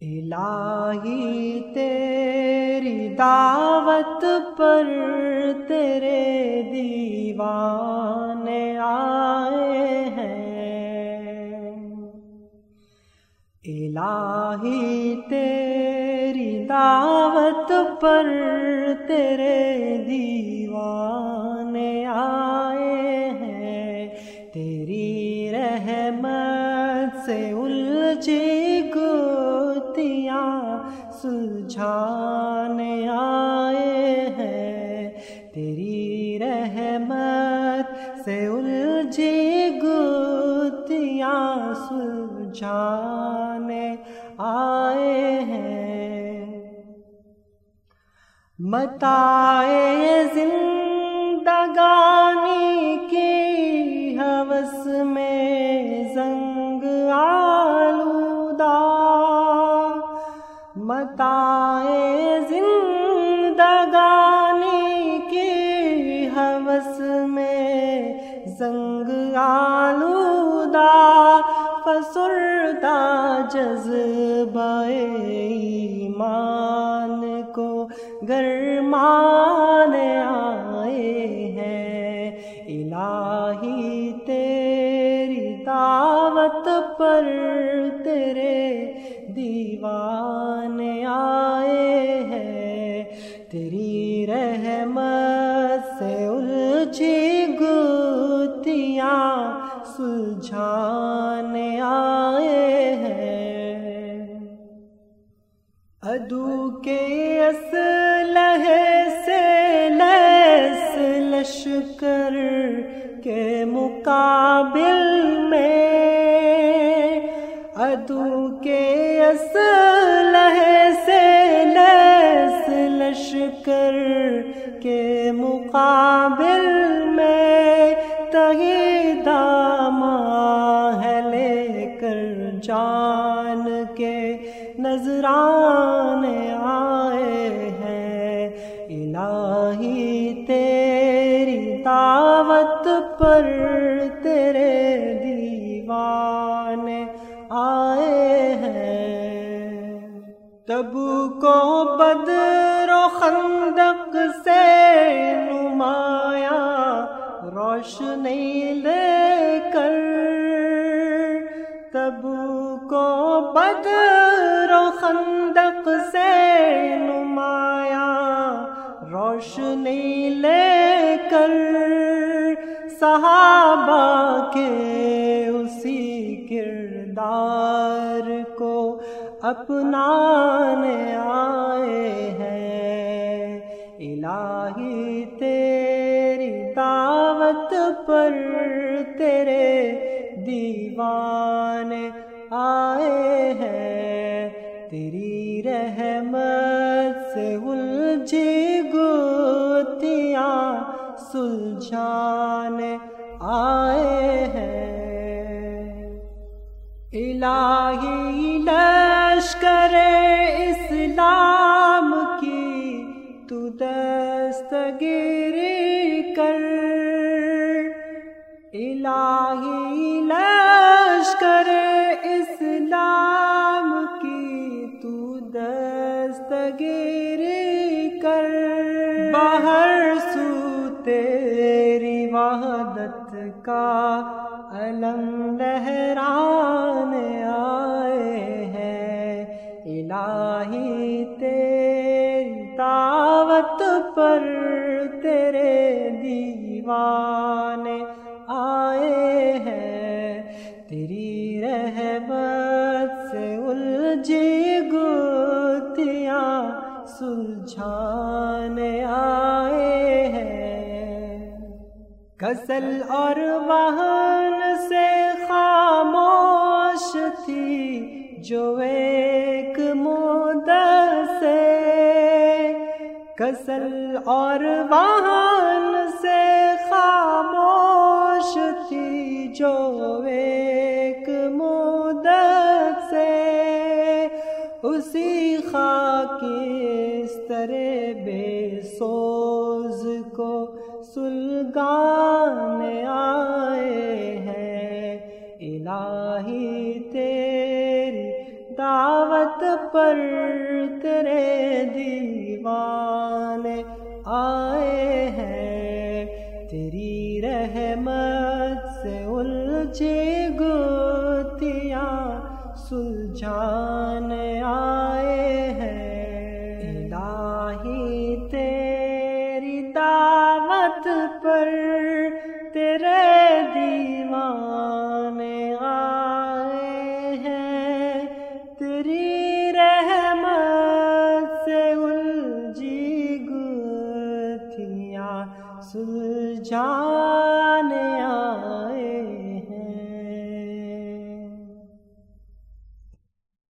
الہی تیری دعوت پر تیرے دیوان آئے ہیں۔ الہی تیری دعوت پر تیرے دیوان سلجھانے آئے ہیں۔ تیری رحمت سے الجھی گوتیاں سلجھانے آئے ہیں۔ متائے زندگانی کی زندگانی کی حوث میں زنگ آلودہ فسردہ جذبہ ایمان کو گرمان آئے ہیں۔ الہی تیری دعوت پر تیرے دیوان آئے ہیں۔ تیری گوتیاں سلجھانے آئے ہیں۔ ادو کے اسلحے سے لیس لشکر کے مقابل میں۔ ادو کے اسلحے سے لیس لشکر کے مقابل میں۔ تہی داما ہے لے کر جان کے نظران آئے ہیں۔ الہی تیری دعوت پر تیرے دیوان آئے ہیں۔ تب کو بدر و خندق سے نمایاں روشنی لے کر، تب کو بدر و خندق سے نمایاں روشنی لے کر، صحابہ کے اسی کردار کو اپنانے آئے ہیں، الہی پر تیرے دیوان آئے ہیں۔ تیری رحمت سے الجھی گوتیاں سلجھانے آئے ہیں۔ الہی لشکر اسلام کی تو دستگیری کر الہی لشکر اسلام کی تو دستگیری کر۔ باہر سو تیری وحدت کا علم لہران آئے ہیں۔ الہی تیری دعوت پر تیرے دیوان سلجھانے آئے ہیں۔ کسل اور وہن سے خاموش تھی جو ایک مدت سے کسل اور وہن سے خاموش تھی جو ایک مدت سے اسی اس طرح بے سوز کو سلگان آئے ہیں۔ الہی تیری دعوت پر تیرے دیوان آئے ہیں۔ تیری رحمت سے الجھے گوتیاں سلجھان سلجھانے